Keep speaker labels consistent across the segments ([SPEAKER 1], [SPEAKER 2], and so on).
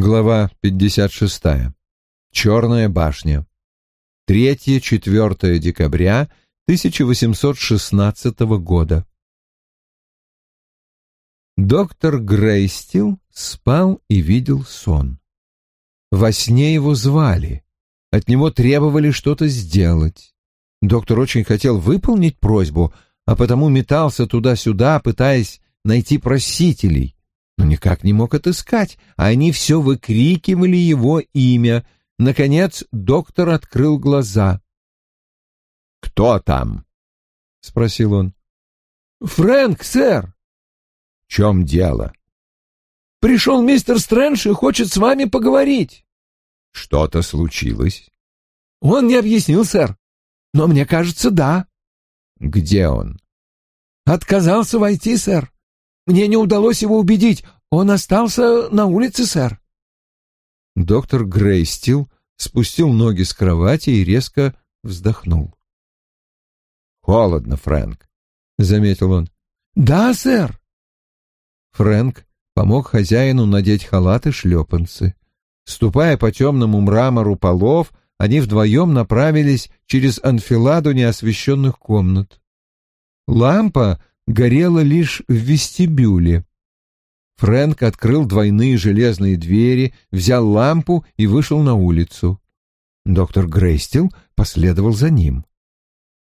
[SPEAKER 1] Глава 56. Черная башня. 3-4 декабря 1816 года. Доктор Грейстил спал и видел сон. Во сне его звали. От него требовали что-то сделать. Доктор очень хотел выполнить просьбу, а потому метался туда-сюда, пытаясь найти просителей, но никак не мог отыскать, а они все выкрикивали его имя. Наконец доктор открыл глаза.
[SPEAKER 2] «Кто там?» — спросил он.
[SPEAKER 3] «Фрэнк, сэр!»
[SPEAKER 2] «В чем дело?»
[SPEAKER 3] «Пришел мистер Стрэндж и хочет с вами поговорить».
[SPEAKER 2] «Что-то случилось?»
[SPEAKER 3] «Он не объяснил, сэр. Но мне кажется, да».
[SPEAKER 2] «Где он?»
[SPEAKER 3] «Отказался войти, сэр. Мне не удалось его убедить. Он остался на улице, сэр.
[SPEAKER 1] Доктор Грейстил спустил ноги с кровати и резко вздохнул.
[SPEAKER 2] «Холодно, Фрэнк», — заметил он.
[SPEAKER 3] «Да, сэр».
[SPEAKER 1] Фрэнк помог хозяину надеть халат и шлепанцы. Ступая по темному мрамору полов, они вдвоем направились через анфиладу неосвещенных комнат. Лампа горела лишь в вестибюле. Фрэнк открыл двойные железные двери, взял лампу и вышел на улицу. Доктор Грейстил последовал за ним.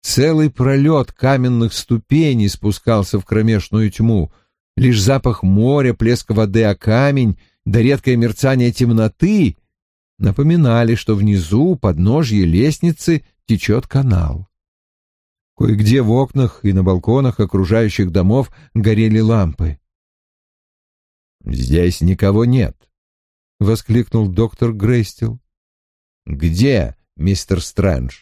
[SPEAKER 1] Целый пролет каменных ступеней спускался в кромешную тьму. Лишь запах моря, плеск воды о камень, да редкое мерцание темноты напоминали, что внизу, у подножья лестницы, течет канал. Кое-где в окнах и на балконах окружающих домов горели лампы.
[SPEAKER 2] «Здесь никого нет», —
[SPEAKER 1] воскликнул доктор Грейстил.
[SPEAKER 2] «Где мистер Стрэндж?»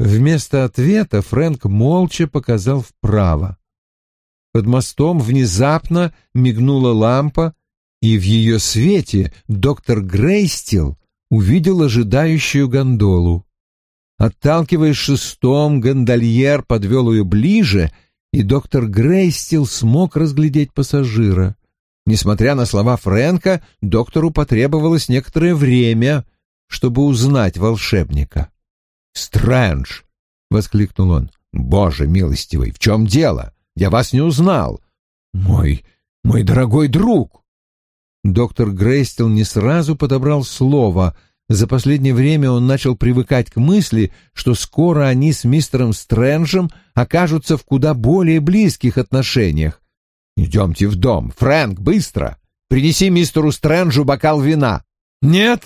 [SPEAKER 1] Вместо ответа Фрэнк молча показал вправо. Под мостом внезапно мигнула лампа, и в ее свете доктор Грейстил увидел ожидающую гондолу. Отталкиваясь шестом, гондольер подвел ее ближе, и доктор Грейстил смог разглядеть пассажира. Несмотря на слова Фрэнка, доктору потребовалось некоторое время, чтобы узнать волшебника.
[SPEAKER 2] «Стрэндж!» — воскликнул он. «Боже милостивый, в чем дело? Я вас не узнал!»
[SPEAKER 3] «Мой, мой дорогой друг!»
[SPEAKER 1] Доктор Грейстил не сразу подобрал слово — за последнее время он начал привыкать к мысли, что скоро они с мистером Стрэнджем окажутся в куда более близких отношениях. «Идемте в дом. Фрэнк, быстро! Принеси мистеру Стрэнджу бокал вина!»
[SPEAKER 3] «Нет!»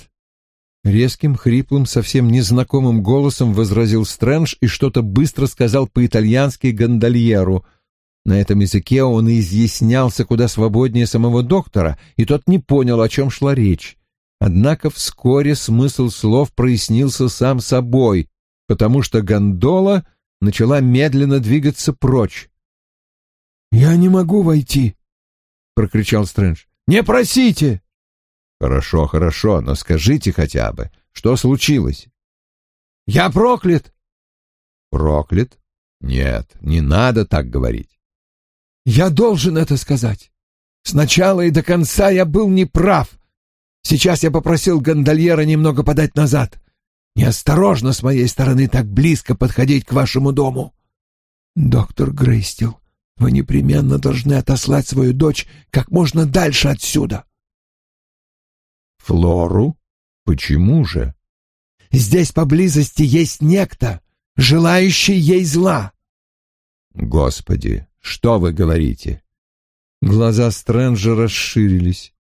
[SPEAKER 1] Резким, хриплым, совсем незнакомым голосом возразил Стрэндж и что-то быстро сказал по-итальянски гондольеру. На этом языке он изъяснялся куда свободнее самого доктора, и тот не понял, о чем шла речь. Однако вскоре смысл слов прояснился сам собой, потому что гондола начала медленно двигаться прочь.
[SPEAKER 3] «Я не могу войти», — прокричал Стрэндж. «Не просите!»
[SPEAKER 2] «Хорошо, хорошо, но скажите хотя бы, что случилось?»
[SPEAKER 3] «Я проклят!»
[SPEAKER 2] «Проклят? Нет, не надо так говорить».
[SPEAKER 3] «Я должен это сказать. Сначала и до конца я был неправ. Сейчас я попросил гондольера немного подать назад. Неосторожно с моей стороны так близко подходить к вашему дому. Доктор Грейстил, вы непременно должны отослать свою дочь как можно дальше отсюда.
[SPEAKER 2] Флору? Почему же?
[SPEAKER 3] Здесь поблизости есть некто, желающий ей зла.
[SPEAKER 2] Господи, что вы говорите?
[SPEAKER 1] Глаза Стрэнджа расширились.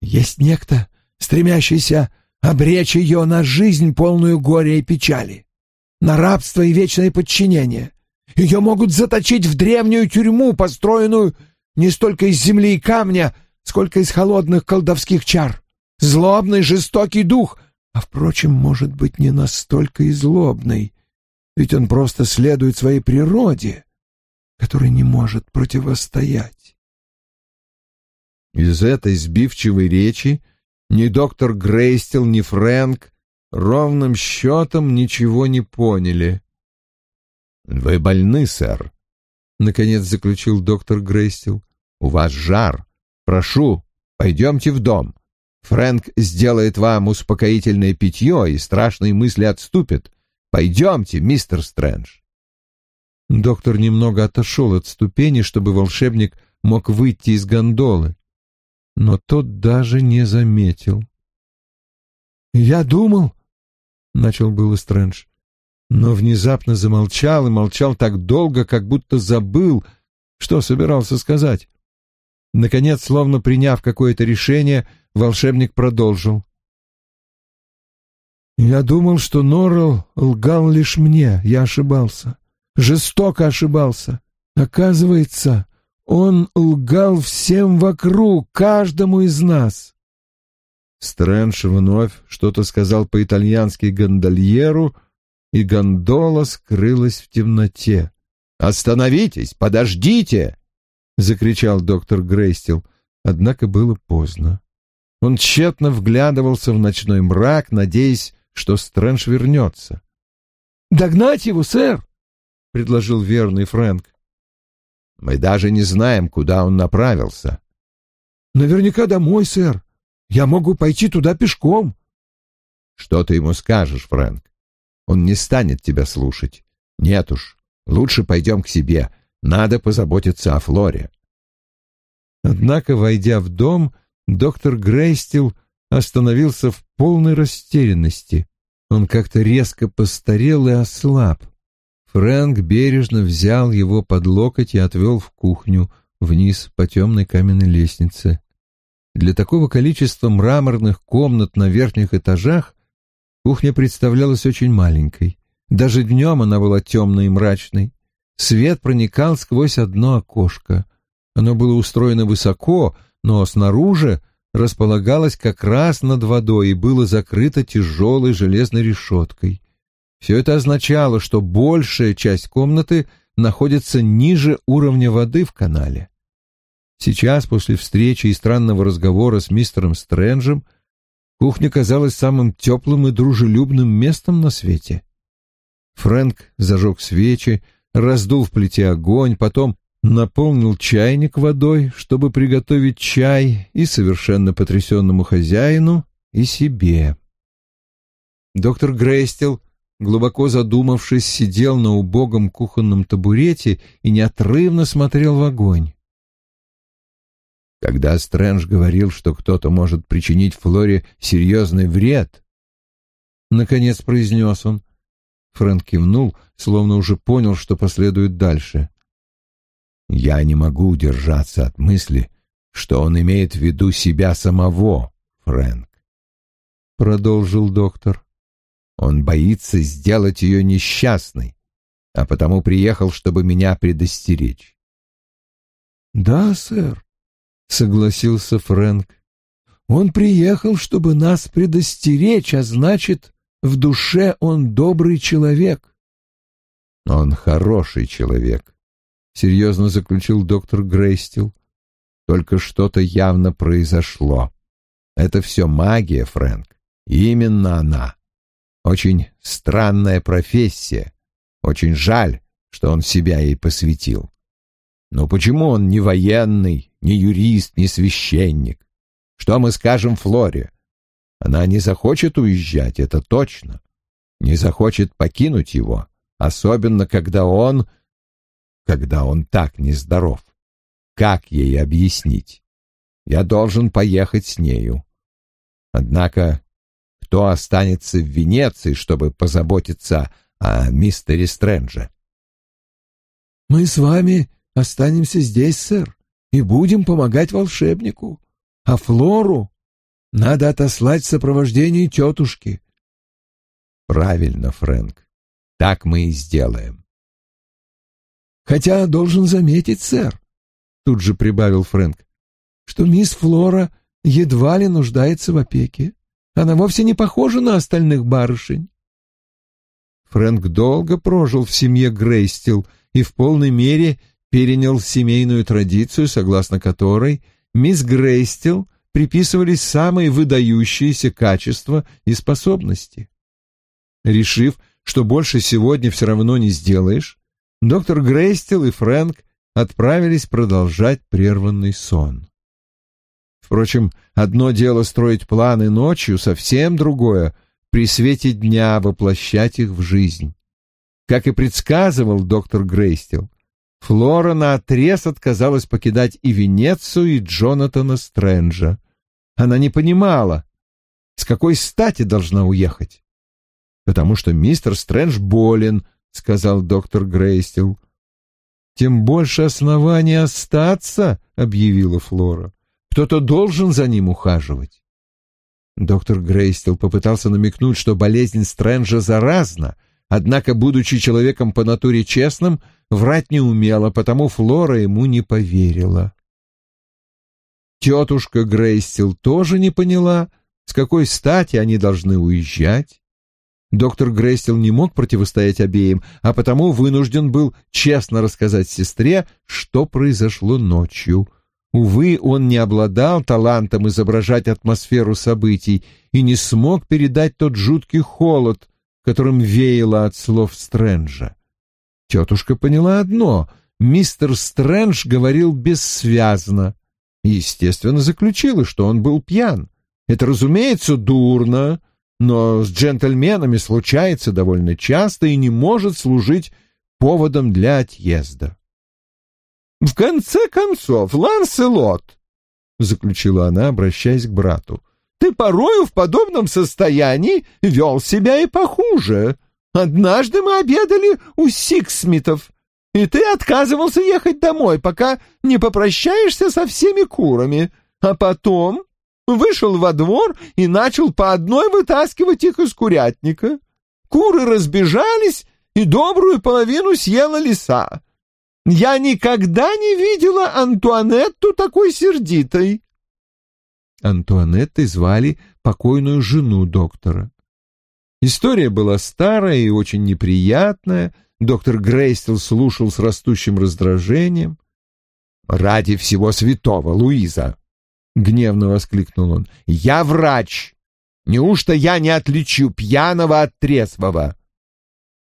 [SPEAKER 3] Есть некто, стремящийся обречь ее на жизнь, полную горя и печали, на рабство и вечное подчинение. Ее могут заточить в древнюю тюрьму, построенную не столько из земли и камня, сколько из холодных колдовских чар. Злобный, жестокий дух, а, впрочем, может быть, не настолько и злобный, ведь он просто следует своей природе, которой не может противостоять.
[SPEAKER 1] Из этой сбивчивой речи ни доктор Грейстел, ни Фрэнк ровным счетом ничего не поняли.
[SPEAKER 2] «Вы больны, сэр», — наконец заключил доктор Грейстел. «У вас жар. Прошу, пойдемте в дом. Фрэнк сделает вам успокоительное питье, и страшные мысли отступят. Пойдемте, мистер Стрэндж.
[SPEAKER 1] Доктор немного отошел от ступени, чтобы волшебник мог выйти из гондолы, но тот даже не заметил.
[SPEAKER 3] «Я думал...» — начал было Стрэндж,
[SPEAKER 1] но внезапно замолчал и молчал так долго, как будто забыл, что собирался сказать. Наконец, словно приняв какое-то решение, волшебник продолжил.
[SPEAKER 3] «Я думал, что Норрелл лгал лишь мне, я ошибался, жестоко ошибался. Оказывается, он лгал всем вокруг, каждому из нас».
[SPEAKER 1] Стрэндж вновь что-то сказал по-итальянски гондольеру, и гондола скрылась в темноте.
[SPEAKER 2] «Остановитесь! Подождите!» — закричал доктор Грейстил, однако было поздно. Он тщетно вглядывался в ночной мрак, надеясь, что Стрэндж вернется.
[SPEAKER 3] «Догнать его, сэр!»
[SPEAKER 1] — предложил верный Фрэнк.
[SPEAKER 2] «Мы даже не знаем, куда он направился».
[SPEAKER 3] «Наверняка домой, сэр. Я могу пойти туда пешком».
[SPEAKER 2] «Что ты ему скажешь, Фрэнк? Он не станет тебя слушать. Нет уж, лучше пойдем к себе. Надо позаботиться о Флоре.
[SPEAKER 1] Однако, войдя в дом, доктор Грейстил остановился в полной растерянности. Он как-то резко постарел и ослаб. Фрэнк бережно взял его под локоть и отвел в кухню, вниз по темной каменной лестнице. Для такого количества мраморных комнат на верхних этажах кухня представлялась очень маленькой. Даже днем она была темной и мрачной. Свет проникал сквозь одно окошко. Оно было устроено высоко, но снаружи располагалось как раз над водой и было закрыто тяжелой железной решеткой. Все это означало, что большая часть комнаты находится ниже уровня воды в канале. Сейчас, после встречи и странного разговора с мистером Стрэнджем, кухня казалась самым теплым и дружелюбным местом на свете. Фрэнк зажег свечи, раздул в плите огонь, потом наполнил чайник водой, чтобы приготовить чай и совершенно потрясенному хозяину, и себе. Доктор Грейстел, глубоко задумавшись, сидел на убогом кухонном табурете и неотрывно смотрел в огонь.
[SPEAKER 2] Когда Стрэндж говорил, что кто-то может причинить Флоре серьезный вред,
[SPEAKER 1] наконец произнес он, Фрэнк кивнул, словно уже понял, что последует дальше.
[SPEAKER 2] «Я не могу удержаться от мысли, что он имеет в виду себя самого, Фрэнк», — продолжил доктор. «Он боится сделать ее несчастной, а потому приехал, чтобы меня предостеречь».
[SPEAKER 3] «Да, сэр», — согласился Фрэнк. «Он приехал, чтобы нас предостеречь, а значит, в душе он добрый человек.
[SPEAKER 2] Он хороший человек, серьезно заключил доктор Грейстил. Только что-то явно произошло. Это все магия, Фрэнк. Именно она. Очень странная профессия. Очень жаль, что он себя ей посвятил. Но почему он не военный, не юрист, не священник? Что мы скажем Флоре? Она не захочет уезжать, это точно. Не захочет покинуть его, особенно когда он... когда он так нездоров. Как ей объяснить? Я должен поехать с нею. Однако кто останется в Венеции, чтобы позаботиться о мистере Стрэнже?
[SPEAKER 3] «Мы с вами останемся здесь, сэр, и будем помогать волшебнику. А Флору надо отослать в сопровождении тетушки.
[SPEAKER 2] Правильно, Фрэнк. Так мы и сделаем.
[SPEAKER 3] Хотя должен заметить, сэр, тут же прибавил Фрэнк, что мисс Флора едва ли нуждается в опеке. Она вовсе не похожа на остальных барышень.
[SPEAKER 1] Фрэнк долго прожил в семье Грейстил и в полной мере перенял семейную традицию, согласно которой мисс Грейстил приписывались самые выдающиеся качества и способности. Решив, что больше сегодня все равно не сделаешь, доктор Грейстел и Фрэнк отправились продолжать прерванный сон. Впрочем, одно дело строить планы ночью, совсем другое — при свете дня воплощать их в жизнь. Как и предсказывал доктор Грейстил, Флора наотрез отказалась покидать и Венецию, и Джонатана Стрэнджа. Она не понимала, с какой стати должна уехать. «Потому что мистер Стрэндж болен», — сказал доктор Грейстил. «Тем больше оснований остаться», — объявила Флора. «Кто-то должен за ним ухаживать». Доктор Грейстил попытался намекнуть, что болезнь Стрэнджа заразна, однако, будучи человеком по натуре честным, врать не умела, потому Флора ему не поверила. Тетушка Грейстил тоже не поняла, с какой стати они должны уезжать. Доктор Грейстил не мог противостоять обеим, а потому вынужден был честно рассказать сестре, что произошло ночью. Увы, он не обладал талантом изображать атмосферу событий и не смог передать тот жуткий холод, которым веяло от слов Стрэнджа. Тетушка поняла одно — мистер Стрэндж говорил бессвязно и, естественно, заключила, что он был пьян. Это, разумеется, дурно, но с джентльменами случается довольно часто и не может служить поводом для отъезда. «В конце концов, Ланселот», — заключила она, обращаясь к брату, — «ты порою в подобном состоянии вел себя и похуже. Однажды мы обедали у Сиксмитов, и ты отказывался ехать домой, пока не попрощаешься со всеми курами, а потом вышел во двор и начал по одной вытаскивать их из курятника. Куры разбежались, и добрую половину съела лиса. Я никогда не видела Антуанетту такой сердитой. Антуанеттой звали покойную жену доктора. История была старая и очень неприятная. Доктор Грейстел слушал с растущим раздражением. «Ради всего святого, Луиза!» — гневно воскликнул он. «Я врач! Неужто я не отличу пьяного от трезвого?»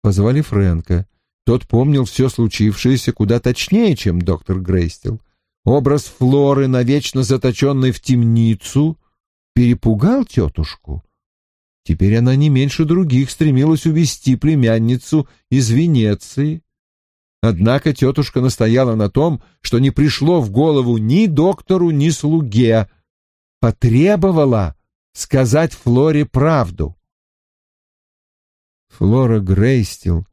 [SPEAKER 1] Позвали Фрэнка. Тот помнил все случившееся куда точнее, чем доктор Грейстел. Образ Флоры, навечно заточенной в темницу, перепугал тетушку. Теперь она не меньше других стремилась увести племянницу из Венеции. Однако тетушка настояла на том, что не пришло в голову ни доктору, ни слуге. Потребовала сказать Флоре правду. Флора Грейстил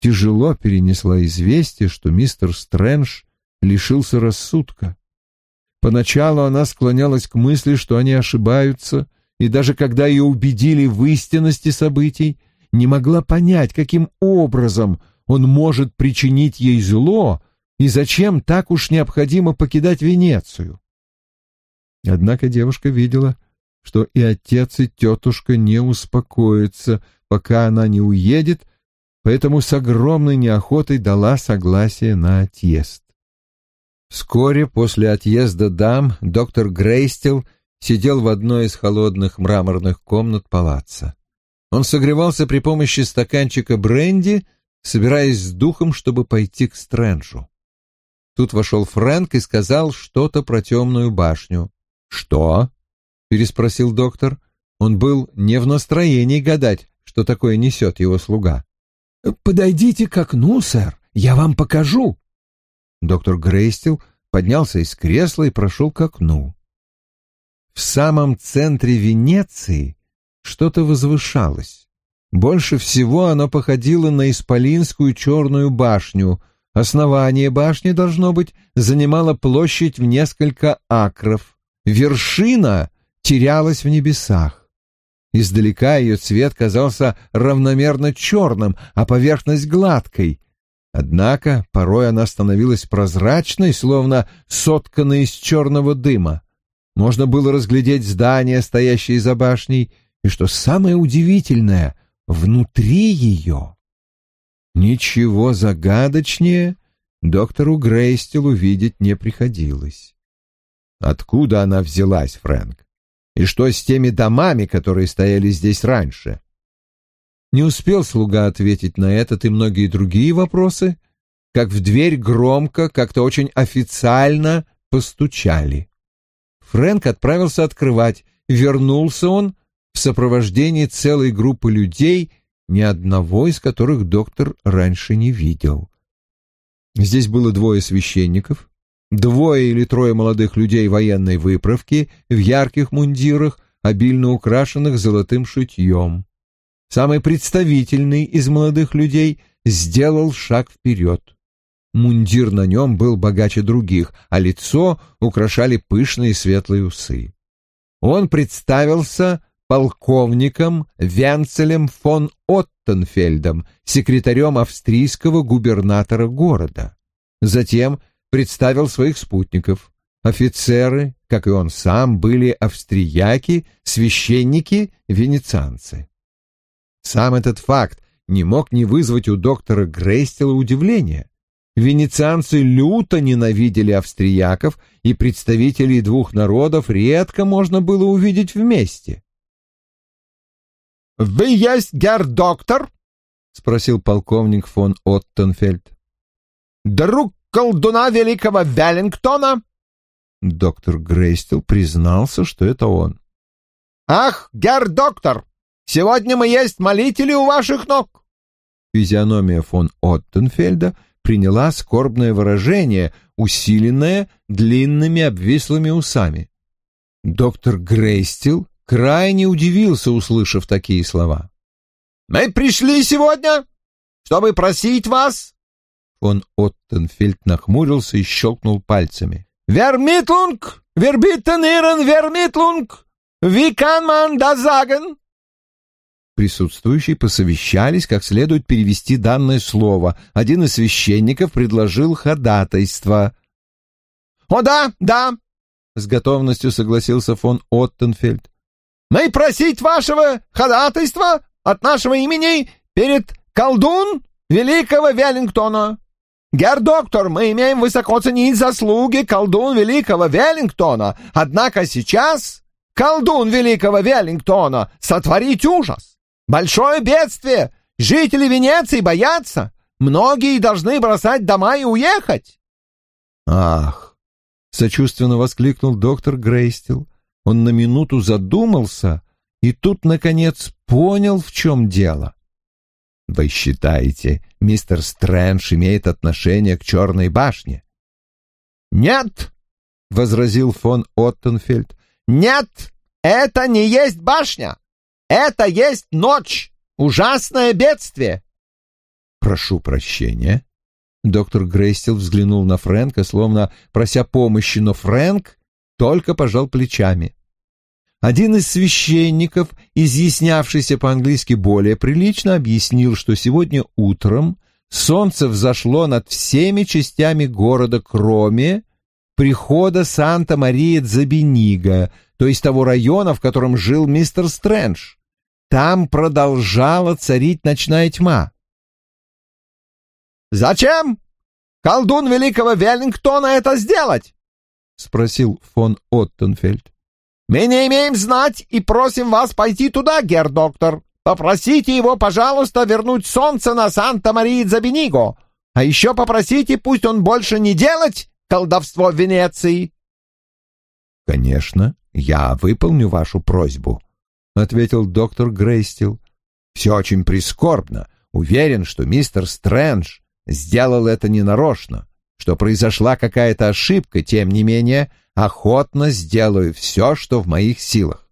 [SPEAKER 1] тяжело перенесла известие, что мистер Стрэндж лишился рассудка. Поначалу она склонялась к мысли, что они ошибаются, и даже когда ее убедили в истинности событий, не могла понять, каким образом он может причинить ей зло и зачем так уж необходимо покидать Венецию. Однако девушка видела, что и отец, и тетушка не успокоятся, пока она не уедет, поэтому с огромной неохотой дала согласие на отъезд. Вскоре после отъезда дам доктор Грейстел сидел в одной из холодных мраморных комнат палаца. Он согревался при помощи стаканчика бренди собираясь с духом, чтобы пойти к Стрэнджу. Тут вошел Фрэнк и сказал что-то про темную башню. «Что?» — переспросил доктор. Он был не в настроении гадать, что такое несет его слуга.
[SPEAKER 3] «Подойдите к окну, сэр, я вам покажу».
[SPEAKER 1] Доктор Грейстил поднялся из кресла и прошел к окну. В самом центре Венеции что-то возвышалось. Больше всего оно походило на исполинскую черную башню. Основание башни, должно быть, занимало площадь в несколько акров. Вершина терялась в небесах. Издалека ее цвет казался равномерно черным, а поверхность гладкой. Однако порой она становилась прозрачной, словно сотканной из черного дыма. Можно было разглядеть здания, стоящие за башней, и, что самое удивительное, внутри ее. Ничего загадочнее доктору Грейстелу видеть не приходилось. Откуда она взялась, Фрэнк? И что с теми домами, которые стояли здесь раньше? Не успел слуга ответить на этот и многие другие вопросы, как в дверь громко, как-то очень официально постучали. Фрэнк отправился открывать. Вернулся он в сопровождении целой группы людей, ни одного из которых доктор раньше не видел. Здесь было двое священников, двое или трое молодых людей военной выправки в ярких мундирах, обильно украшенных золотым шитьем. Самый представительный из молодых людей сделал шаг вперед. Мундир на нем был богаче других, а лицо украшали пышные светлые усы. Он представился полковником Венцелем фон Оттенфельдом, секретарем австрийского губернатора города. Затем представил своих спутников. Офицеры, как и он сам, были австрияки, священники, венецианцы. Сам этот факт не мог не вызвать у доктора Грейстела удивления. Венецианцы люто ненавидели австрияков, и представителей двух народов редко можно было увидеть вместе.
[SPEAKER 3] «Вы есть герр-доктор?» — спросил полковник фон Оттенфельд. «Друг колдуна великого Веллингтона?» Доктор Грейстел признался, что это он. «Ах, герр-доктор, сегодня мы есть молители у ваших ног!» Физиономия фон Оттенфельда — приняла скорбное выражение, усиленное длинными обвислыми усами. Доктор Грейстил крайне удивился, услышав такие слова. «Мы пришли сегодня, чтобы просить вас...» Фон Оттенфельд нахмурился и щелкнул пальцами. «Vermittlung! Wir bitten Ihren Vermittlung! Das sagen?» Присутствующие посовещались, как следует перевести данное слово. Один из священников предложил ходатайство. «О да, да!» — с готовностью согласился фон Оттенфельд. «Мы просить вашего ходатайства от нашего имени перед колдун великого Веллингтона. Герр-доктор, мы имеем высоко ценить заслуги колдун великого Веллингтона, однако сейчас колдун великого Веллингтона сотворить ужас. Большое бедствие! Жители Венеции боятся! Многие должны бросать дома и уехать!» «Ах!» — сочувственно воскликнул доктор Грейстил. Он на минуту задумался и тут, наконец, понял, в чем дело. «Вы считаете, мистер Стрэндж имеет отношение к Черной башне?» «Нет!» — возразил фон Оттенфельд. «Нет! Это не есть башня! Это есть ночь! Ужасное бедствие!» «Прошу прощения». Доктор Грейстил взглянул на Фрэнка, словно прося помощи, но Фрэнк только пожал плечами. Один из священников, изъяснявшийся по-английски более прилично, объяснил, что сегодня утром солнце взошло над всеми частями города, кроме прихода Санта-Мария-Дзабенига, то есть того района, в котором жил мистер Стрэндж. Там продолжала царить ночная тьма. «Зачем колдун великого Веллингтона это сделать?» — спросил фон Оттенфельд. «Мы не имеем знать и просим вас пойти туда, герр-доктор. Попросите его, пожалуйста, вернуть солнце на Санта-Марии-Дзабениго, а еще попросите, пусть он больше не делать колдовство в Венеции». «Конечно, я выполню вашу просьбу», — ответил доктор Грейстил. «Все очень прискорбно. Уверен, что мистер Стрэндж сделал это ненарочно, что произошла какая-то ошибка, тем не менее, охотно сделаю все, что в моих силах».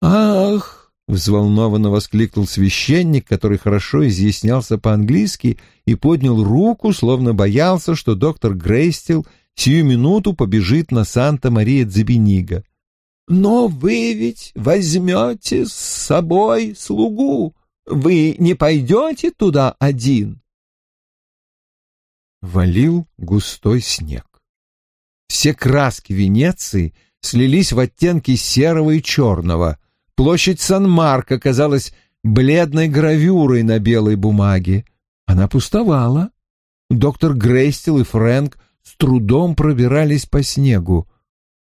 [SPEAKER 3] «Ах!» — взволнованно воскликнул священник, который хорошо изъяснялся по-английски и поднял руку, словно боялся, что доктор Грейстил сию минуту побежит на Санта-Мария-Дзебенига. Но вы ведь возьмете с собой слугу. Вы не пойдете туда один. Валил густой снег. Все краски Венеции слились в оттенки серого и черного. Площадь Сан-Марко казалась бледной гравюрой на белой бумаге. Она пустовала. Доктор Грейстил и Фрэнк с трудом пробирались по снегу.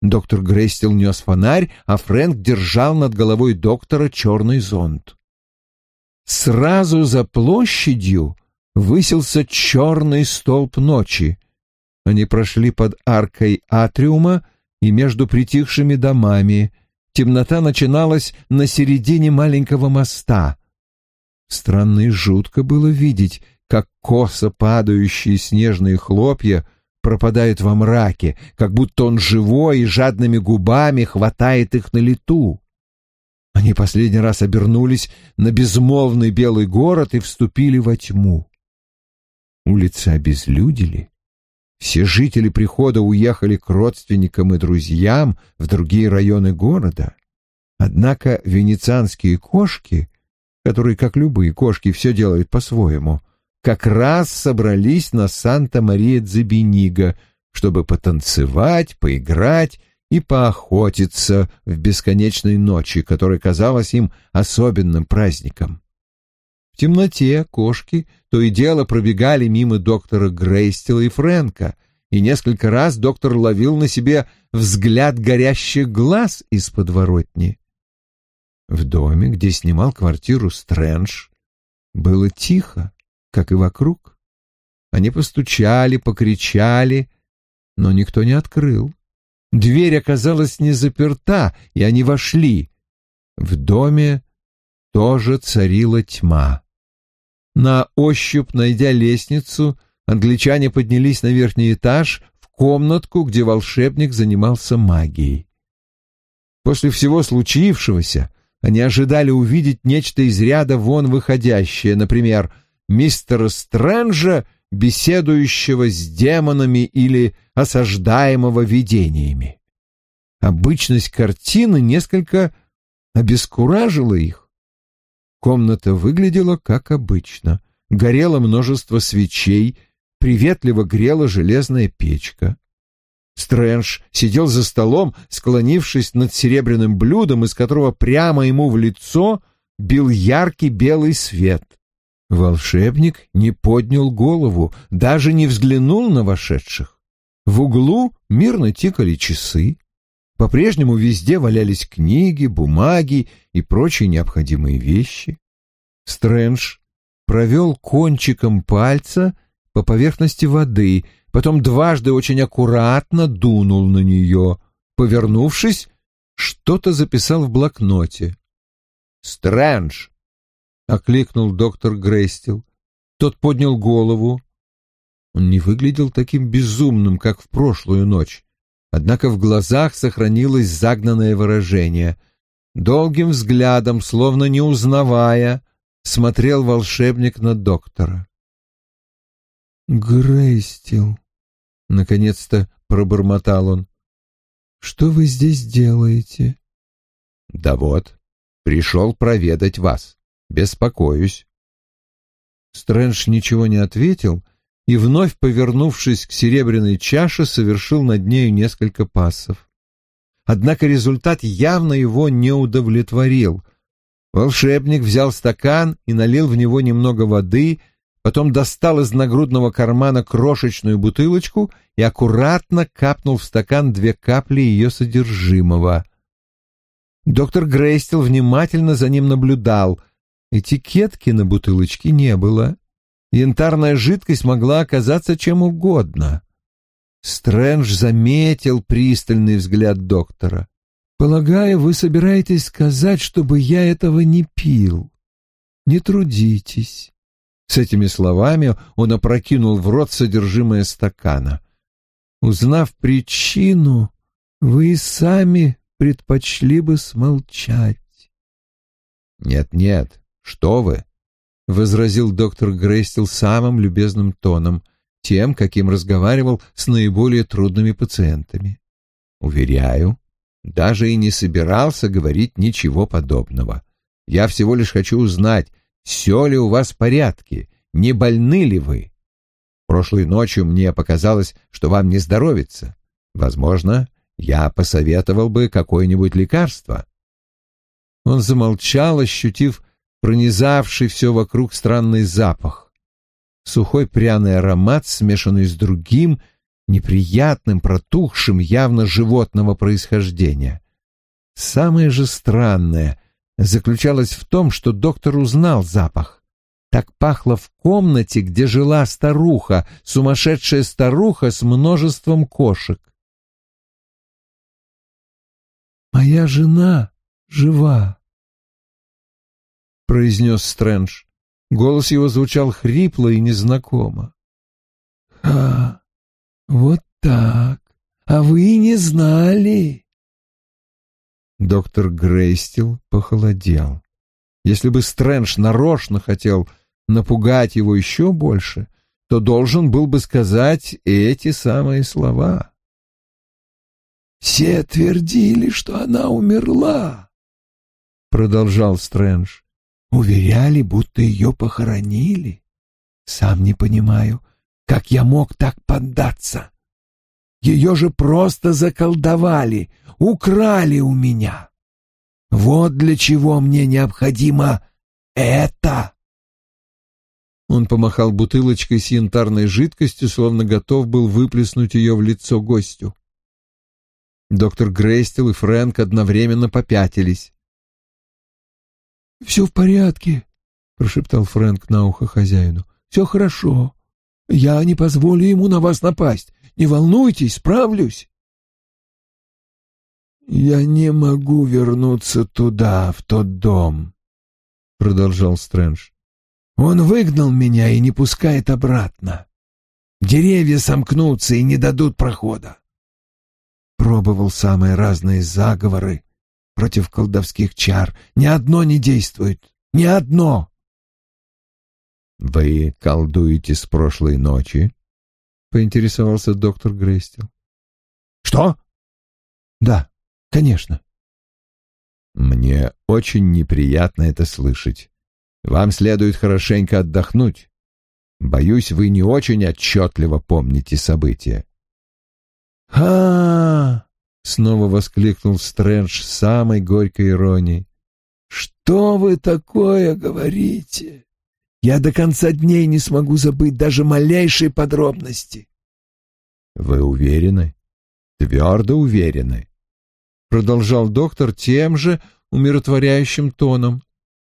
[SPEAKER 3] Доктор Грейстил нес фонарь, а Фрэнк держал над головой доктора черный зонт. Сразу за площадью высился черный столб ночи. Они прошли под аркой атриума
[SPEAKER 1] и между притихшими домами. Темнота начиналась на середине маленького моста. Странно и жутко было видеть, как косо падающие снежные хлопья пропадают во мраке, как будто он живой и жадными губами хватает их на лету. Они последний раз обернулись на безмолвный белый город и вступили во тьму. Улицы обезлюдили. Все жители прихода уехали к родственникам и друзьям в другие районы города. Однако венецианские кошки, которые, как любые кошки, все делают по-своему, как раз собрались на Санта-Мария-Дзебениго, чтобы потанцевать, поиграть и поохотиться в бесконечной ночи, которая казалась им особенным праздником. В темноте кошки то и дело пробегали мимо доктора Грейстила и Фрэнка, и несколько раз доктор ловил на себе взгляд горящих глаз из подворотни. В доме, где снимал квартиру Стрэндж, было тихо, как и вокруг. Они постучали, покричали, но никто не открыл. Дверь оказалась не заперта, и они вошли. В доме тоже царила тьма. На ощупь, найдя лестницу, англичане поднялись на верхний этаж в комнатку, где волшебник занимался магией. После всего случившегося они ожидали увидеть нечто из ряда вон выходящее, например, мистера Стрэнджа, беседующего с демонами или осаждаемого видениями. Обычность картины несколько обескуражила их. Комната выглядела как обычно. Горело множество свечей, приветливо грела железная печка. Стрэндж сидел за столом, склонившись над серебряным блюдом, из которого прямо ему в лицо бил яркий белый свет. Волшебник не поднял голову, даже не взглянул на вошедших. В углу мирно тикали часы. По-прежнему везде валялись книги, бумаги и прочие необходимые вещи. Стрэндж провел кончиком пальца по поверхности воды, потом дважды очень аккуратно дунул на нее. Повернувшись, что-то записал в блокноте. «Стрэндж!» — окликнул доктор Грейстил. Тот поднял голову. Он не выглядел таким безумным, как в прошлую ночь. Однако в глазах сохранилось загнанное выражение. Долгим взглядом, словно не узнавая, смотрел волшебник на доктора. «Грейстил», — наконец-то пробормотал он, — «что вы здесь делаете?» «Да вот, пришел проведать вас. Беспокоюсь». Стрэндж ничего не ответил, — и, вновь повернувшись к серебряной чаше, совершил над нею несколько пассов. Однако результат явно его не удовлетворил. Волшебник взял стакан и налил в него немного воды, потом достал из нагрудного кармана крошечную бутылочку и аккуратно капнул в стакан две капли ее содержимого. Доктор Грейстел внимательно за ним наблюдал. Этикетки на бутылочке не было. Янтарная жидкость могла оказаться чем угодно. Стрэндж заметил пристальный взгляд доктора. «Полагаю, вы собираетесь сказать, чтобы я этого не пил. Не трудитесь». С этими словами он опрокинул в рот содержимое стакана. Узнав причину, вы и сами предпочли бы смолчать. «Нет-нет, что вы!» — возразил доктор Грейстил самым любезным тоном, тем, каким разговаривал с наиболее трудными пациентами. «Уверяю, даже и не собирался говорить ничего подобного. Я всего лишь хочу узнать, все ли у вас в порядке, не больны ли вы. Прошлой ночью мне показалось, что вам не здоровится. Возможно, я посоветовал бы какое-нибудь лекарство». Он замолчал, ощутив пронизавший все вокруг странный запах. Сухой пряный аромат, смешанный с другим, неприятным, протухшим, явно животного происхождения. Самое же странное заключалось в том, что доктор узнал запах. Так пахло в комнате, где жила старуха, сумасшедшая старуха с множеством кошек.
[SPEAKER 3] моя жена жива», — произнес Стрэндж. Голос его звучал хрипло и незнакомо. «А, вот так. А вы не знали?»
[SPEAKER 1] Доктор Грейстил похолодел. Если бы Стрэндж нарочно хотел напугать его еще больше, то должен был бы сказать эти самые слова.
[SPEAKER 3] «Все твердили, что она умерла», — продолжал Стрэндж. «Уверяли, будто ее похоронили. Сам не понимаю, как я мог так поддаться. Ее же просто заколдовали, украли у меня. Вот для чего мне необходимо это».
[SPEAKER 1] Он помахал бутылочкой с янтарной жидкостью, словно готов был выплеснуть ее в лицо гостю. Доктор Грейстел и Фрэнк одновременно попятились.
[SPEAKER 3] «Все в порядке», — прошептал Фрэнк на ухо хозяину. «Все хорошо. Я не позволю ему на вас напасть. Не волнуйтесь, справлюсь». «Я не могу вернуться туда, в тот дом», — продолжал Стрэндж. «Он выгнал меня и не пускает обратно. Деревья сомкнутся и не дадут прохода. Пробовал самые разные заговоры против колдовских чар. Ни одно не действует. Ни одно.
[SPEAKER 2] «Вы колдуете с прошлой ночи?» — поинтересовался доктор Грейстел.
[SPEAKER 3] «Что?» «Да, конечно».
[SPEAKER 2] «Мне очень неприятно это слышать. Вам следует хорошенько отдохнуть. Боюсь, вы не очень отчетливо помните события
[SPEAKER 3] а снова воскликнул Стрэндж с самой горькой иронией. «Что вы такое говорите? Я до конца дней не смогу забыть даже малейшие подробности».
[SPEAKER 2] «Вы уверены? Твердо уверены?»
[SPEAKER 1] Продолжал доктор тем же умиротворяющим тоном.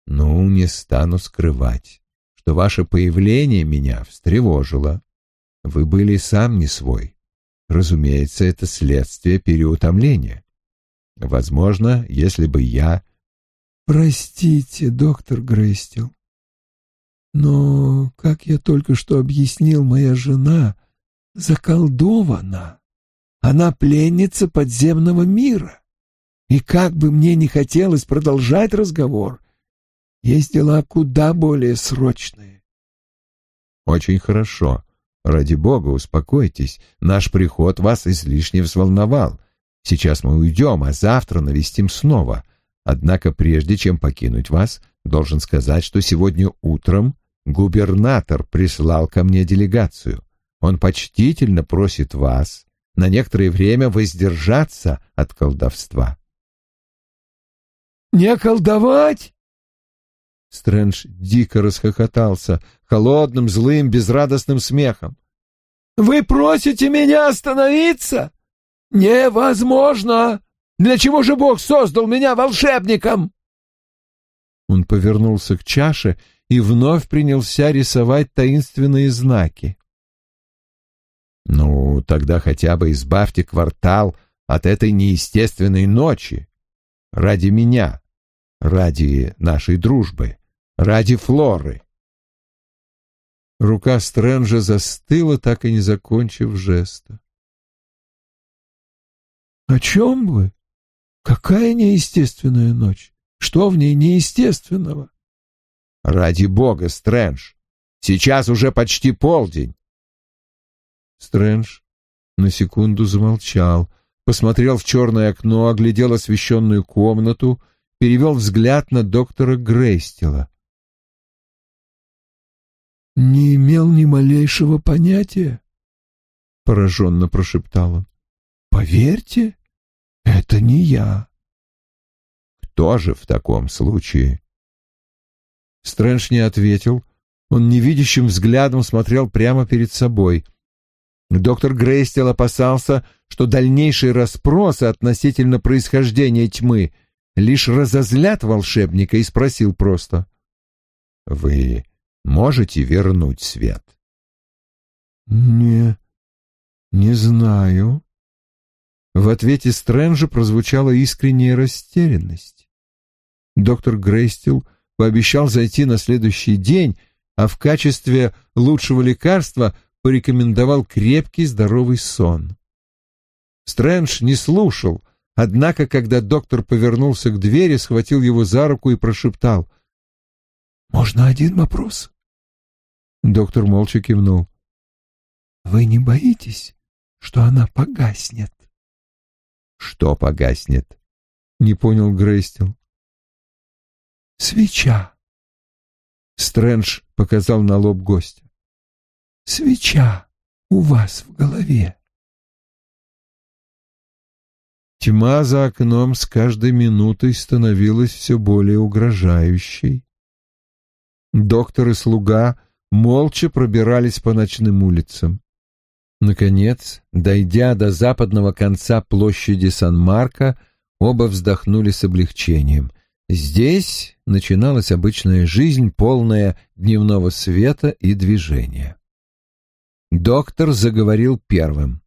[SPEAKER 2] «Ну, не стану скрывать, что ваше появление меня встревожило. Вы были сам не свой. Разумеется, это следствие переутомления. Возможно, если бы я...
[SPEAKER 3] Простите, доктор Грейстел, но, как я только что объяснил, моя жена заколдована. Она пленница подземного мира. И как бы мне не хотелось продолжать разговор, есть дела куда более срочные.
[SPEAKER 2] Очень хорошо. Ради бога, успокойтесь, наш приход вас излишне взволновал. Сейчас мы уйдем, а завтра навестим снова. Однако прежде чем покинуть вас, должен сказать, что сегодня утром губернатор прислал ко мне делегацию. Он почтительно просит вас на некоторое время воздержаться от колдовства.
[SPEAKER 3] «Не колдовать?»
[SPEAKER 1] Стрэндж дико расхохотался, холодным, злым, безрадостным смехом.
[SPEAKER 3] «Вы просите меня остановиться? Невозможно! Для чего же Бог создал меня волшебником?»
[SPEAKER 1] Он повернулся к чаше и вновь принялся рисовать таинственные знаки.
[SPEAKER 2] «Ну, тогда хотя бы избавьте квартал от этой неестественной ночи. Ради меня, ради нашей дружбы, ради Флоры.
[SPEAKER 1] Рука Стрэнджа застыла, так и не закончив жеста.
[SPEAKER 3] «О чем вы? Какая неестественная ночь? Что в ней неестественного?»
[SPEAKER 2] «Ради бога, Стрэндж! Сейчас уже почти полдень!»
[SPEAKER 1] Стрэндж на секунду замолчал, посмотрел в черное окно, оглядел освещенную комнату, перевел взгляд на доктора Грейстела
[SPEAKER 3] не имел ни малейшего понятия, — пораженно прошептал он. — Поверьте, это не я.
[SPEAKER 2] — Кто же в таком случае?
[SPEAKER 1] Стрэндж не ответил. Он невидящим взглядом смотрел прямо перед собой. Доктор Грейстел опасался, что дальнейшие расспросы относительно происхождения тьмы лишь разозлят волшебника и спросил просто.
[SPEAKER 2] — Вы можете вернуть свет?
[SPEAKER 3] Не, не знаю.
[SPEAKER 1] В ответе Стрэнджа прозвучала искренняя растерянность. Доктор Грейстил пообещал зайти на следующий день, а в качестве лучшего лекарства порекомендовал крепкий здоровый сон. Стрэндж не слушал, однако, когда доктор повернулся к двери, схватил его за руку и прошептал.
[SPEAKER 3] «Можно один вопрос?»
[SPEAKER 1] Доктор молча кивнул.
[SPEAKER 3] «Вы не боитесь, что она погаснет?»
[SPEAKER 2] «Что погаснет?»
[SPEAKER 1] — не понял Грейстил.
[SPEAKER 3] «Свеча».
[SPEAKER 1] Стрэндж показал на лоб гостя.
[SPEAKER 3] «Свеча у вас в голове».
[SPEAKER 1] Тьма за окном с каждой минутой становилась все более угрожающей. Доктор и слуга молча пробирались по ночным улицам. Наконец, дойдя до западного конца площади Сан-Марко, оба вздохнули с облегчением. Здесь начиналась обычная жизнь, полная дневного света и движения. Доктор заговорил первым.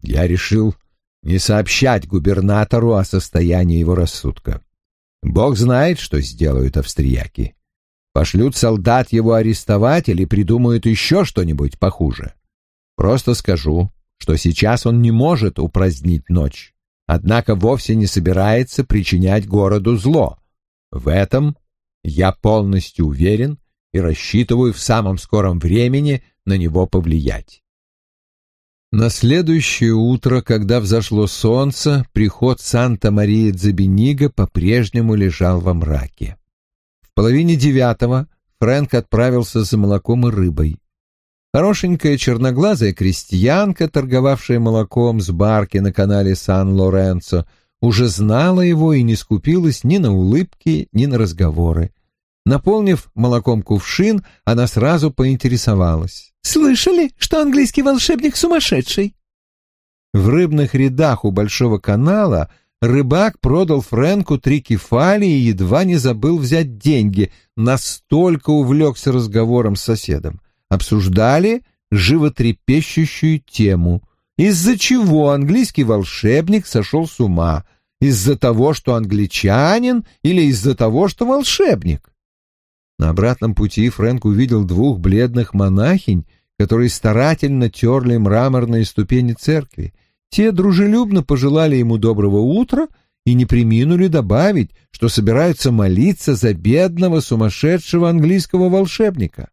[SPEAKER 1] «Я решил не сообщать губернатору о состоянии его рассудка. Бог знает, что сделают австрияки. Пошлют солдат его арестовать или придумают еще что-нибудь похуже. Просто скажу, что сейчас он не может упразднить ночь, однако вовсе не собирается причинять городу зло. В этом я полностью уверен и рассчитываю в самом скором времени на него повлиять. На следующее утро, когда взошло солнце, приход Санта-Марии-Дзабенига по-прежнему лежал во мраке. В половине девятого Фрэнк отправился за молоком и рыбой. Хорошенькая черноглазая крестьянка, торговавшая молоком с барки на канале Сан-Лоренцо, уже знала его и не скупилась ни на улыбки, ни на разговоры. Наполнив молоком кувшин, она сразу поинтересовалась.
[SPEAKER 4] «Слышали, что английский волшебник сумасшедший?»
[SPEAKER 1] В рыбных рядах у Большого канала рыбак продал Фрэнку три кефали и едва не забыл взять деньги, настолько увлекся разговором с соседом. Обсуждали животрепещущую тему, из-за чего английский волшебник сошел с ума, из-за того, что англичанин или из-за того, что волшебник. На обратном пути Фрэнк увидел двух бледных монахинь, которые старательно терли мраморные ступени церкви. Те дружелюбно пожелали ему доброго утра и не приминули добавить, что собираются молиться за бедного сумасшедшего английского волшебника.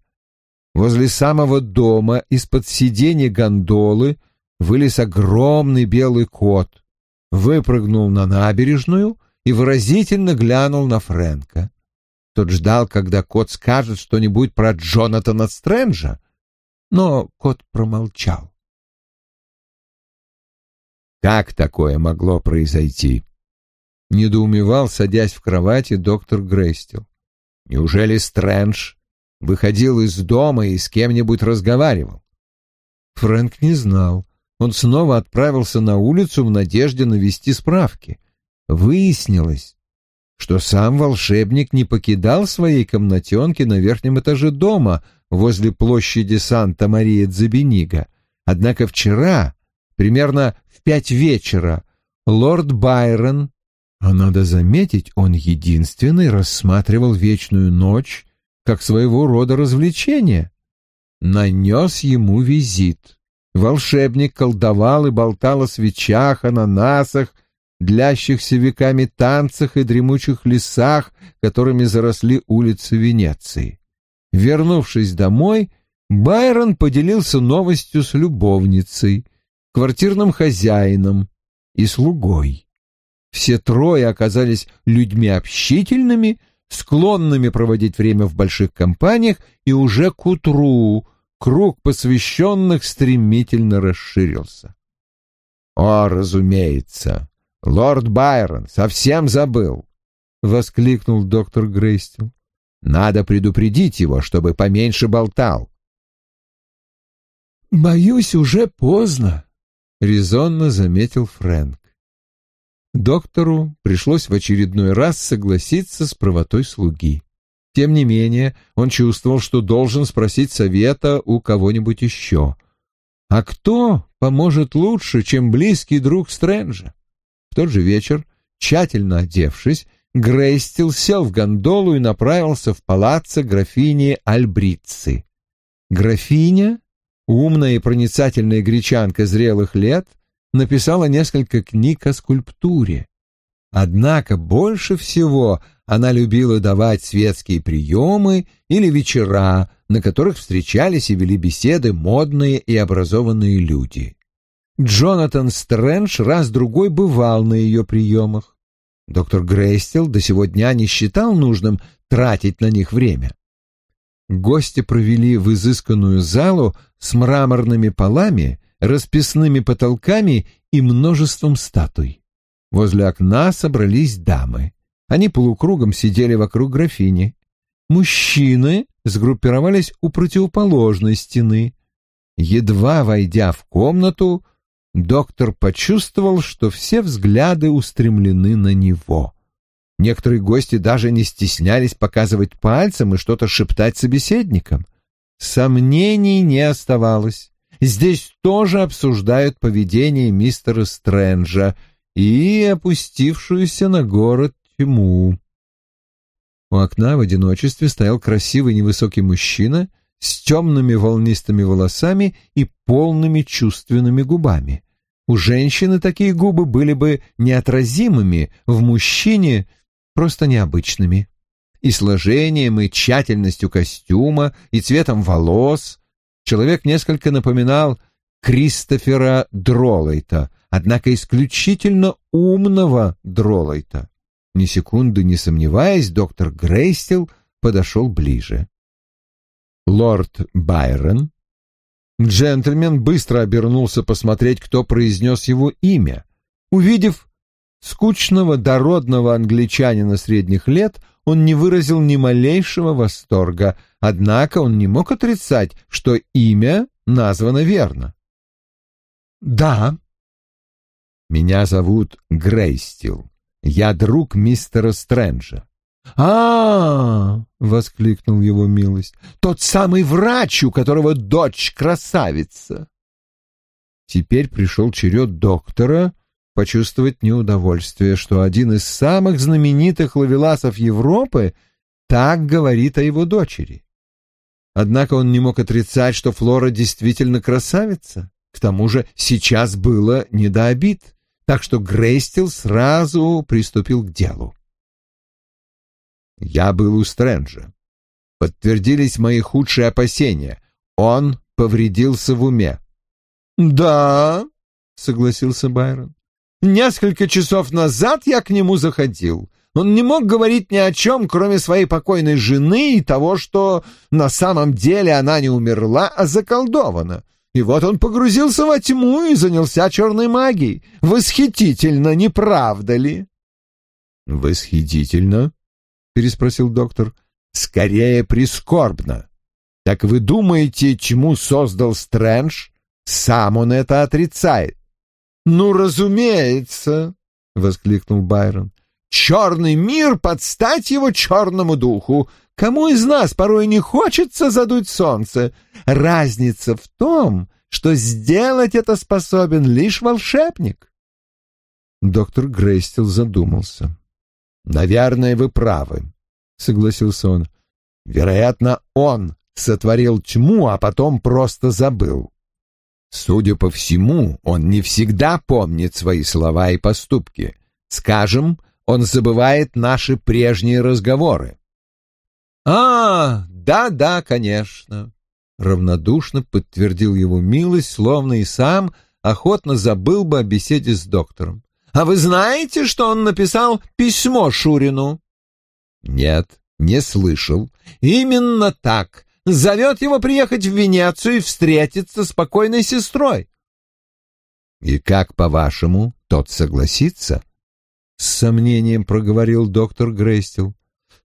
[SPEAKER 1] Возле самого дома из-под сиденья гондолы вылез огромный белый кот, выпрыгнул на набережную и выразительно глянул на Фрэнка. Тот ждал, когда кот скажет что-нибудь про Джонатана Стрэнджа, но кот промолчал.
[SPEAKER 2] Как такое могло произойти?
[SPEAKER 1] Недоумевал, садясь в кровати, доктор Грейстил. Неужели Стрэндж выходил из дома и с кем-нибудь разговаривал? Фрэнк не знал. Он снова отправился на улицу в надежде навести справки. Выяснилось, что сам волшебник не покидал своей комнатенки на верхнем этаже дома возле площади Санта-Мария-Дзабенига. Однако вчера, примерно в пять вечера лорд Байрон, а надо заметить, он единственный рассматривал вечную ночь как своего рода развлечение, нанес ему визит. Волшебник колдовал и болтал о свечах, ананасах, длящихся веками танцах и дремучих лесах, которыми заросли улицы Венеции. Вернувшись домой, Байрон поделился новостью с любовницей — квартирным хозяином и слугой. Все трое оказались людьми общительными, склонными проводить время в больших компаниях, и уже к утру круг посвященных стремительно расширился. «О, разумеется, лорд Байрон совсем забыл!» — воскликнул доктор Грейстил. «Надо предупредить его, чтобы поменьше болтал».
[SPEAKER 3] «Боюсь, уже поздно», —
[SPEAKER 1] резонно заметил Фрэнк. Доктору пришлось в очередной раз согласиться с правотой слуги. Тем не менее, он чувствовал, что должен спросить совета у кого-нибудь еще. А кто поможет лучше, чем близкий друг Стрэнджа? Тот же вечер, тщательно одевшись, Грейстил сел в гондолу и направился в палаццо графини Альбрицци. Графиня, умная и проницательная гречанка зрелых лет, написала несколько книг о скульптуре. Однако больше всего она любила давать светские приемы или вечера, на которых встречались и вели беседы модные и образованные люди. Джонатан Стрэндж раз-другой бывал на ее приемах. Доктор Грейстел до сего дня не считал нужным тратить на них время. Гости провели в изысканную залу с мраморными полами, расписными потолками и множеством статуй. Возле окна собрались дамы. Они полукругом сидели вокруг графини. Мужчины сгруппировались у противоположной стены. Едва войдя в комнату, доктор почувствовал, что все взгляды устремлены на него. Некоторые гости даже не стеснялись показывать пальцем и что-то шептать собеседникам. Сомнений не оставалось. Здесь тоже обсуждают поведение мистера Стрэнджа и опустившуюся на город тьму. У окна в одиночестве стоял красивый невысокий мужчина с темными волнистыми волосами и полными чувственными губами. У женщины такие губы были бы неотразимыми, в мужчине просто необычными. И сложением, и тщательностью костюма, и цветом волос человек несколько напоминал Кристофера Дролайта, однако исключительно умного Дролайта. Ни секунды не сомневаясь, доктор Грейстел подошел ближе. Лорд Байрон. Джентльмен быстро обернулся посмотреть, кто произнес его имя. Увидев скучного дородного англичанина средних лет, он не выразил ни малейшего восторга, однако он не мог отрицать, что имя названо верно. «Да». «Меня зовут Грейстил. Я друг мистера Стрэнджа. А, воскликнул его милость. Тот самый врач, у которого дочь красавица. Теперь пришел черед доктора почувствовать неудовольствие, что один из самых знаменитых ловеласов Европы так говорит о его дочери. Однако он не мог отрицать, что Флора действительно красавица. К тому же сейчас было не до обид так что Грейстил сразу приступил к делу. Я был у Стрэнджа. Подтвердились мои худшие опасения. Он повредился в уме. «Да», — согласился Байрон. «Несколько часов назад я к нему заходил. Он не мог говорить ни о чем, кроме своей покойной жены и того, что на самом деле она не умерла, а заколдована. И вот он погрузился во тьму и занялся черной магией. Восхитительно, не правда ли? Восхитительно, переспросил доктор. Скорее прискорбно. Так вы думаете, чему создал Стрэндж? Сам он это отрицает. Ну, разумеется, воскликнул Байрон. Черный мир под стать его черному духу. Кому из нас порой не хочется задуть солнце? Разница в том, что сделать это способен лишь волшебник. Доктор Грейстел задумался. «Наверное, вы правы», — согласился он. «Вероятно, он сотворил тьму, а потом просто забыл. Судя по всему, он не всегда помнит свои слова и поступки. Скажем, он забывает наши прежние разговоры. «А, да-да, конечно», — равнодушно подтвердил его милость, словно и сам охотно забыл бы о беседе с доктором. «А вы знаете, что он написал письмо Шурину?» «Нет, не слышал». «Именно так. Зовет его приехать в Венецию и встретиться с покойной сестрой». «И как, по-вашему, тот согласится?» С сомнением проговорил доктор Грейстел.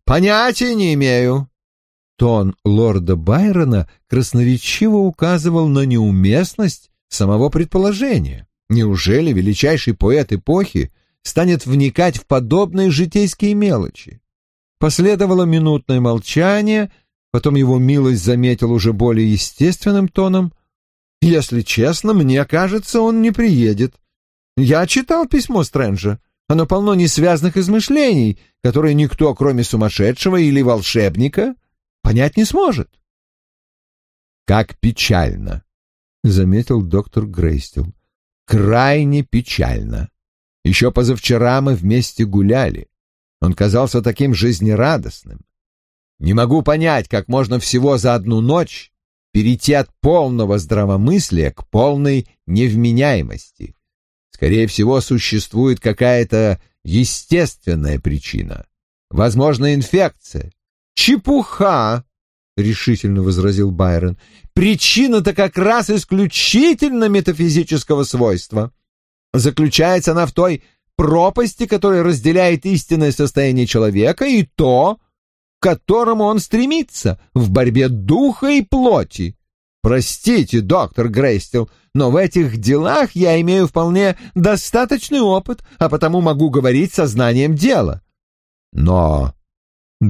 [SPEAKER 1] Понятия не имею. Тон лорда Байрона красноречиво указывал на неуместность самого предположения. Неужели величайший поэт эпохи станет вникать в подобные житейские мелочи? Последовало минутное молчание, потом его милость заметил уже более естественным тоном. Если честно, мне кажется, он не приедет. Я читал письмо Стрэнджа. Оно полно несвязных измышлений, которые никто, кроме сумасшедшего или волшебника, понять не сможет.
[SPEAKER 2] «Как печально», — заметил доктор Грейстил. «Крайне печально. Еще позавчера мы вместе гуляли. Он казался таким жизнерадостным. Не могу понять, как можно всего за одну ночь перейти от полного здравомыслия к полной невменяемости. Скорее всего, существует какая-то естественная причина. Возможно, инфекция.
[SPEAKER 1] Чепуха, решительно возразил Байрон. Причина-то как раз исключительно метафизического свойства. Заключается она в той пропасти, которая разделяет истинное состояние человека и то, к которому он стремится в борьбе духа и плоти. Простите, доктор Грейстел, но в этих делах я имею вполне достаточный опыт, а потому могу говорить сознанием дела.
[SPEAKER 2] Но...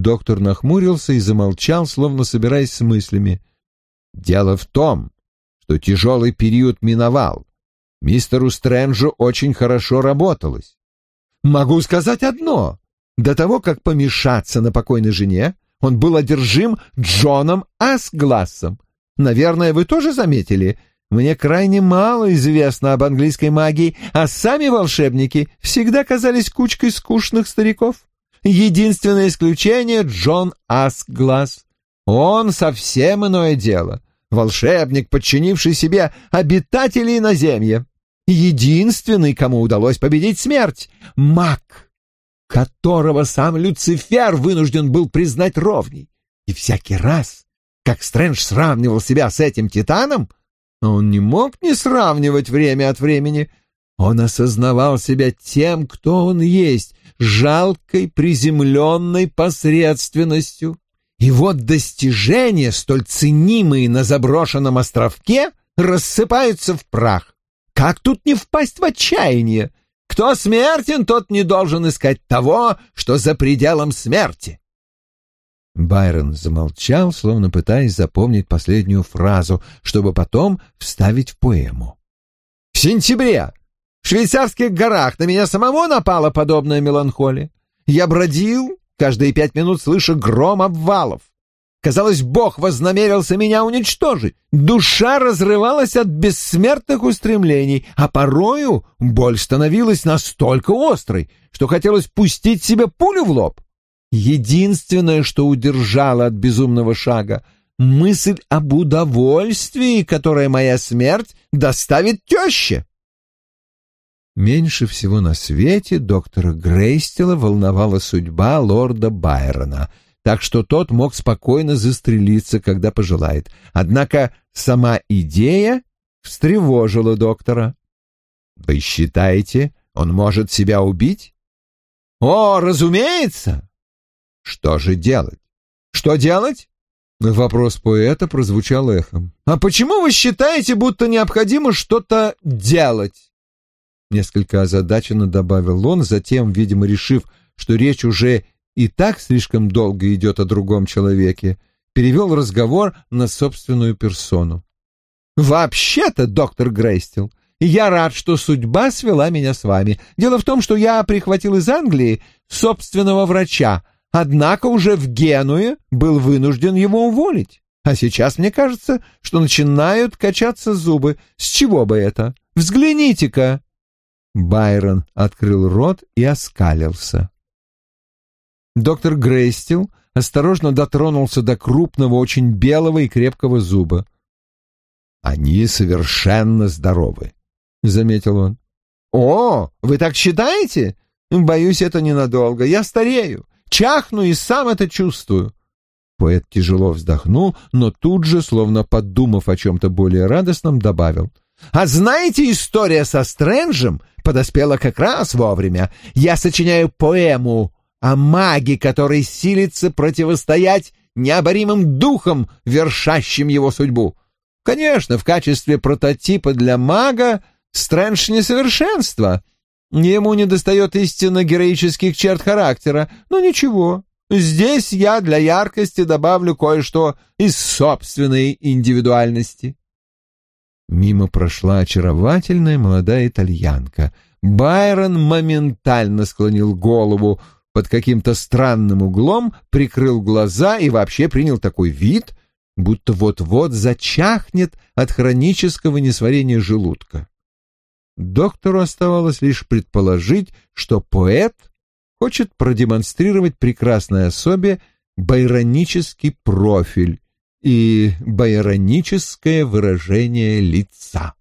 [SPEAKER 2] Доктор нахмурился и замолчал, словно собираясь с мыслями. Дело в том, что тяжелый период миновал. Мистеру Стрэнджу очень хорошо работалось.
[SPEAKER 1] Могу сказать одно. До того, как помешаться на покойной жене, он был одержим Джоном Асглассом. Наверное, вы тоже заметили? Мне крайне мало известно об английской магии, а сами волшебники всегда казались кучкой скучных стариков. Единственное исключение — Джон Асгласс. Он совсем иное дело. Волшебник, подчинивший себе обитателей иноземья. Единственный, кому удалось победить смерть. Маг которого сам Люцифер вынужден был признать ровней. И всякий раз, как Стрэндж сравнивал себя с этим Титаном, он не мог не сравнивать время от времени. Он осознавал себя тем, кто он есть, жалкой приземленной посредственностью. И вот достижения, столь ценимые на заброшенном островке, рассыпаются в прах. Как тут не впасть в отчаяние? Кто смертен, тот не должен искать того, что за пределом смерти.
[SPEAKER 2] Байрон замолчал, словно пытаясь запомнить последнюю фразу, чтобы потом вставить в поэму.
[SPEAKER 1] В сентябре в швейцарских горах на меня самого напала подобная меланхолия. Я бродил, каждые пять минут слыша гром обвалов. Казалось, Бог вознамерился меня уничтожить. Душа разрывалась от бессмертных устремлений, а порою боль становилась настолько острой, что хотелось пустить себе пулю в лоб. Единственное, что удержало от безумного шага — мысль об удовольствии, которое моя смерть доставит теще.
[SPEAKER 2] Меньше всего на свете доктора Грейстела волновала судьба лорда Байрона — так что тот мог спокойно застрелиться, когда пожелает. Однако сама идея встревожила доктора. «Вы считаете, он может себя убить?»
[SPEAKER 1] «О, разумеется!»
[SPEAKER 2] «Что же делать?»
[SPEAKER 1] «Что делать?»
[SPEAKER 2] Вопрос поэта прозвучал эхом.
[SPEAKER 1] «А почему вы считаете, будто необходимо что-то делать?»
[SPEAKER 2] Несколько озадаченно добавил он, затем, видимо, решив, что речь уже и так слишком долго идет о другом человеке, перевел разговор на собственную персону.
[SPEAKER 1] «Вообще-то, доктор Грейстил, я рад, что судьба свела меня с вами. Дело в том, что я прихватил из Англии собственного врача, однако уже в Генуе был вынужден его уволить. А сейчас мне кажется, что начинают качаться зубы. С чего бы это? Взгляните-ка!»
[SPEAKER 2] Байрон открыл рот и оскалился.
[SPEAKER 1] Доктор Грейстил осторожно дотронулся до крупного, очень белого и крепкого зуба.
[SPEAKER 2] «Они совершенно здоровы», — заметил он.
[SPEAKER 1] «О, вы так считаете? Боюсь, это ненадолго. Я старею, чахну и сам это чувствую».
[SPEAKER 2] Поэт тяжело вздохнул, но тут же, словно подумав о чем-то более радостном, добавил.
[SPEAKER 1] «А знаете, история со Стрэнджем подоспела как раз вовремя. Я сочиняю поэму о маге, который силится противостоять необоримым духам, вершащим его судьбу. Конечно, в качестве прототипа для мага Стрэндж несовершенство. Ему недостает истинно героических черт характера, но ничего. Здесь я для яркости добавлю кое-что из собственной индивидуальности. Мимо прошла очаровательная молодая итальянка. Байрон моментально склонил голову под каким-то странным углом, прикрыл глаза и вообще принял такой вид, будто вот-вот зачахнет от хронического несварения желудка. Доктору оставалось лишь предположить, что поэт хочет продемонстрировать прекрасной особе байронический профиль и байроническое выражение лица.